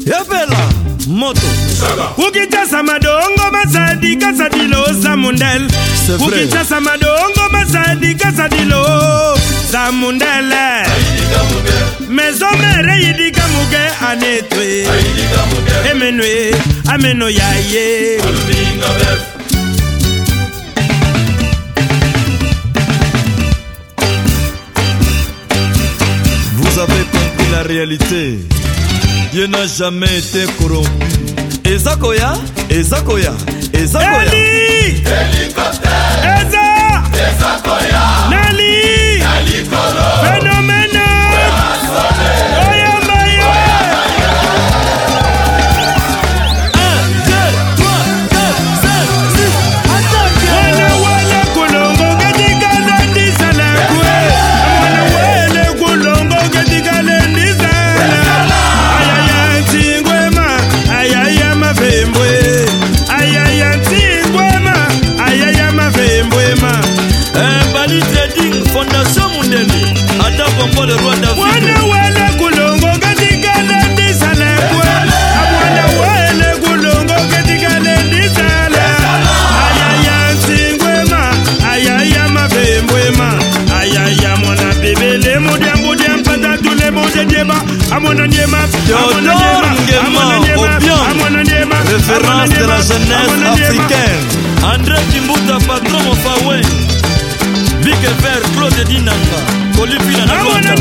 yebela moto ukitasa madongo mazadi kasadilo zamundel ukitasa madongo mazadi kasadilo zamundele maison mere yidika muke anetwe emenwe ameno yaye Vous avez compris la réalité. ye na jamais été corrompu eza koya eza koya eza koya Eli! Helicoptère! Eza! Eza koya! référence de la jeunesse africaine. André Kimbuta, patron Mofawe, Big Vert, Claude Dinanga, Colipina Nabonda.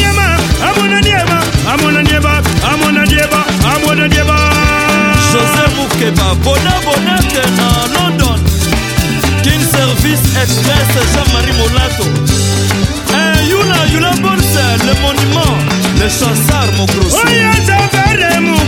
José Moukeba, Bona Bonate na London. King Service Express, Jean-Marie Molato. Et eh, Yula, Yula Borse, le monument, le chassard Mokroso.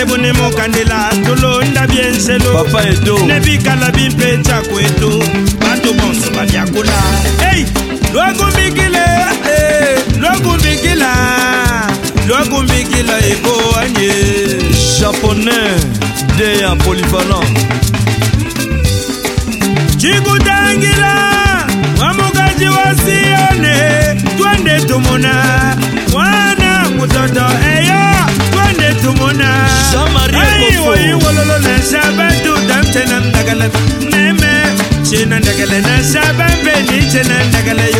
sebone mokandela tolonda bienselo nebikala bimpetako eto bato bonso babyakula ei lwakumbikile lwakumbikila lwakumbikila eboanye japonais de ya polyvalent cikuta ndagala na saba mbe ni ce yo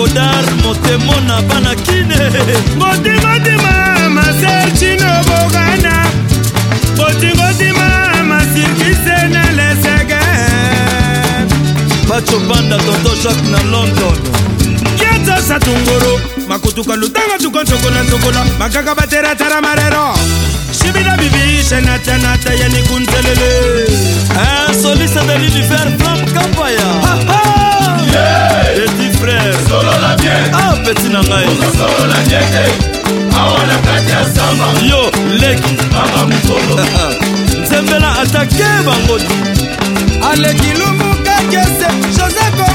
godar motemo na bana kine botimatima maser cino bogana botingotima masirkise na lesege pacho banda toto jacke na london kiato satunguru makutuka lutanga tukoncokola ncokola makaka bateratara marero shibida bibi shenatanata yanikuntelele eh, soliste de l'univers flam kampaya yeah. frère solola bien ah peti na ngai solola bien awa na kati ya zamba yo leki mama mokolo ah, ah. nzembela atake bango aleki lumu kakese joseko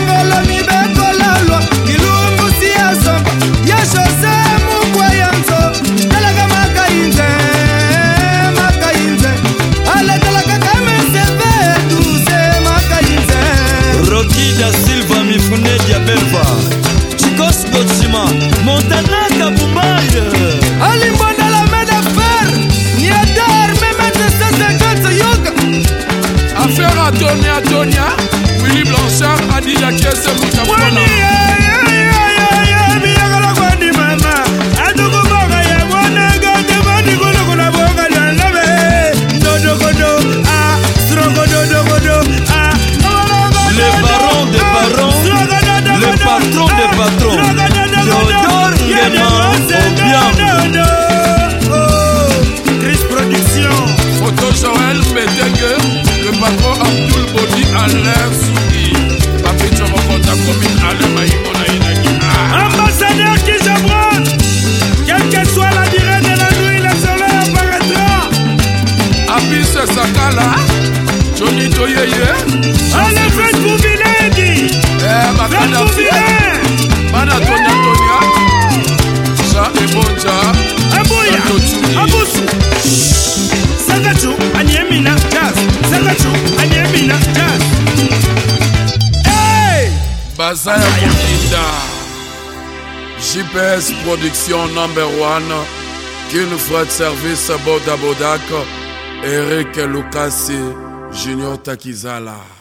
a Blanchard, a Kiese, parents eh, eh, eh, ah, ah. Le baron des ah, le patron des le patron Abdul Bodi ambassadeur JPS Production Number One, King Fred Service Boda Bodak, Eric Lucas Junior Takizala.